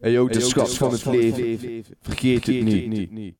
Hey yo, de schat van het leven, vergeet het niet.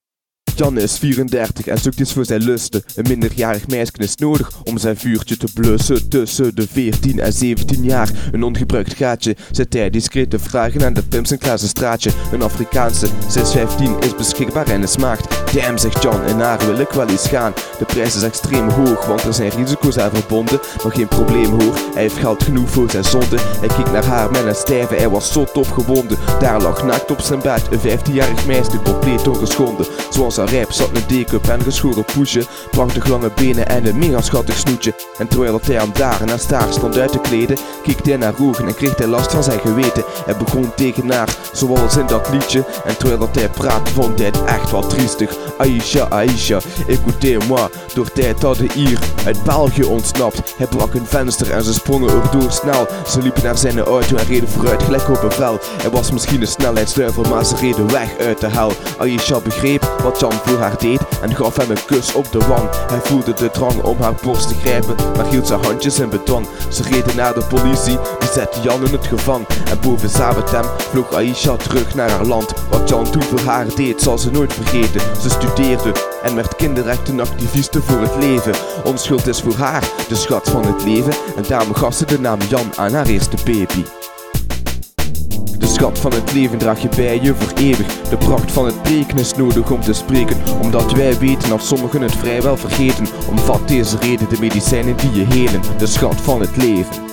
Jan is 34 en zoekt iets voor zijn lusten. Een minderjarig meisje is nodig om zijn vuurtje te blussen. Tussen de 14 en 17 jaar, een ongebruikt gaatje. Zet hij discrete vragen aan de pimps en straatje. Een Afrikaanse, 615 is beschikbaar en is maagd. Damn, zegt Jan, en haar wil ik wel eens gaan. De prijs is extreem hoog, want er zijn risico's aan verbonden. Maar geen probleem hoor, hij heeft geld genoeg voor zijn zonde. Hij keek naar haar met een stijve, hij was zo tof gewonden. Daar lag naakt op zijn bed, een 15-jarig meisje compleet ongeschonden. Zoals haar zat een dekup en geschoren poesje. Prachtig lange benen en een mega schattig snoetje. En terwijl hij aan daar en staar stond uit te kleden, keek hij naar ogen en kreeg hij last van zijn geweten. Hij begon tegen haar, zoals in dat liedje. En terwijl hij praat, vond hij het echt wat triestig. Aisha, Aisha, écoutez-moi. Door tijd hadden hier uit België ontsnapt. Hij brak een venster en ze sprongen erdoor snel. Ze liepen naar zijn auto en reden vooruit gelijk op een vel. Hij was misschien een snelheidsduivel, maar ze reden weg uit de hel. Aisha begreep wat Jan voor haar deed en gaf hem een kus op de wang. Hij voelde de drang om haar borst te grijpen, maar hield zijn handjes in beton. Ze reden naar de politie, die zette Jan in het gevang. En boven Zaventem vloog Aisha terug naar haar land. Wat Jan toen voor haar deed, zal ze nooit vergeten. Ze studeerde en werd kinderrechtenactiviste voor het leven. Onschuld is voor haar de schat van het leven. En daarom gaf ze de naam Jan aan haar eerste baby schat van het leven draag je bij je voor eeuwig. De pracht van het preken is nodig om te spreken, omdat wij weten dat sommigen het vrijwel vergeten. Omvat deze reden de medicijnen die je helen, de schat van het leven.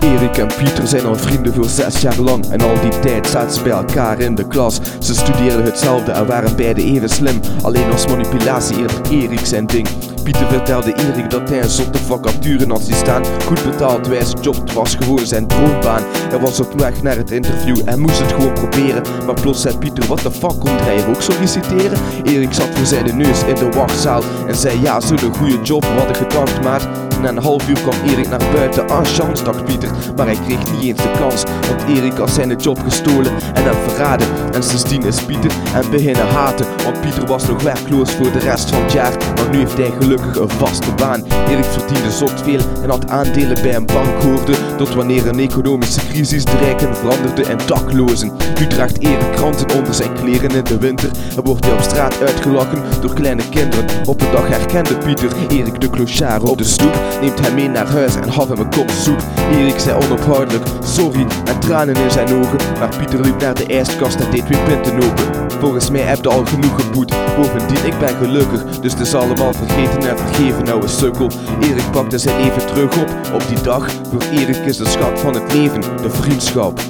Erik en Pieter zijn al vrienden voor zes jaar lang En al die tijd zaten ze bij elkaar in de klas Ze studeerden hetzelfde en waren beide even slim Alleen was manipulatie eerder Erik zijn ding Pieter vertelde Erik dat hij een zotte vacature had zien staan Goed betaald wijze job, het was gewoon zijn droombaan Hij was op weg naar het interview en moest het gewoon proberen Maar plots zei Pieter, wat de fuck, komt hij ook solliciteren? Erik zat voor zijn neus in de wachtzaal En zei ja, zo'n goede job, wat ik gedacht maat na een half uur kwam Erik naar buiten. Ah, chance, dacht Pieter. Maar hij kreeg niet eens de kans. Want Erik had zijn job gestolen en hem verraden. En sindsdien is Pieter en beginnen haten. Want Pieter was nog werkloos voor de rest van het jaar. Maar nu heeft hij gelukkig een vaste baan. Erik verdiende zot veel en had aandelen bij een bank hoorde. Tot wanneer een economische crisis de rijken veranderde en daklozen. Nu draagt Erik kranten onder zijn kleren in de winter. En wordt hij op straat uitgelachen door kleine kinderen. Op een dag herkende Pieter Erik de clochard op de stoep neemt hij mee naar huis en had hem een kop soep. Erik zei onophoudelijk sorry en tranen in zijn ogen. Maar Pieter liep naar de ijskast en deed weer pinten open. Volgens mij heb je al genoeg geboet. Bovendien, ik ben gelukkig, dus het is allemaal vergeten en vergeven, nou een sukkel. Erik pakte zijn leven terug op, op die dag. Voor Erik is de schat van het leven, de vriendschap.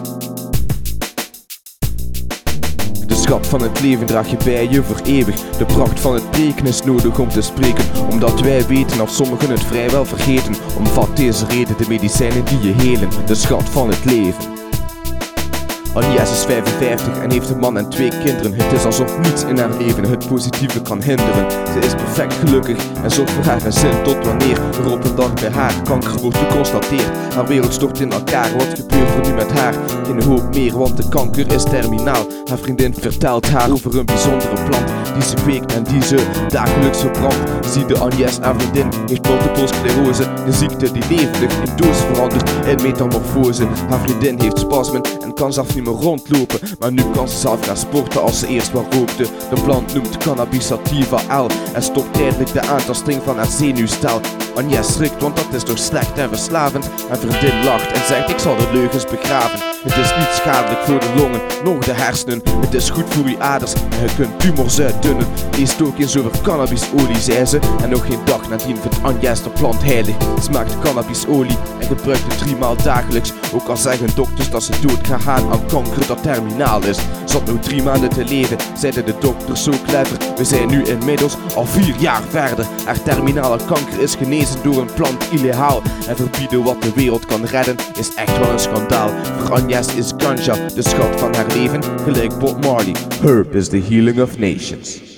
schat van het leven draag je bij je voor eeuwig. De pracht van het preken is nodig om te spreken, omdat wij weten dat sommigen het vrijwel vergeten. Omvat deze reden de medicijnen die je helen, de schat van het leven. Agnes is 55 en heeft een man en twee kinderen. Het is alsof niets in haar leven het positieve kan hinderen. Ze is perfect gelukkig en zorgt voor haar gezin tot wanneer er op een dag bij haar kanker wordt geconstateerd. Haar wereld stort in elkaar, wat gebeurt er nu met haar? Geen hoop meer, want de kanker is terminaal. Haar vriendin vertelt haar over een bijzondere plant die ze kweekt en die ze dagelijks verbrandt. Zie de Agnes, haar vriendin, heeft multiple sclerose, de ziekte die levendig in doos verandert in metamorfose. Haar vriendin heeft spasmen en kan zelf niet meer rondlopen. Maar nu kan ze zelf gaan sporten als ze eerst wel rookte. De plant noemt cannabis sativa L en stopt tijdelijk de aantasting van haar zenuwstel. Agnes schrikt, want dat is toch slecht en verslavend. En vriendin lacht en zegt: Ik zal de leugens begraven. Het is niet schadelijk voor de longen, nog de hersenen. Het is goed voor uw aders en je kunt tumors uitdunnen. Lees ook eens over cannabisolie, zei ze. En nog geen dag nadien vindt Agnes de plant heilig. Smaakt cannabisolie en gebruikt het drie maal dagelijks. Ook al zeggen dokters dat ze dood gaan gaan aan kanker dat terminaal is. Zat nog drie maanden te leven, zeiden de dokters zo clever. We zijn nu inmiddels al vier jaar verder. Haar terminale kanker is genezen door een plant illegaal. En verbieden wat de wereld kan redden is echt wel een schandaal. Voor is ganja de schat van haar leven, gelijk Bob Marley. Herb is the healing of nations.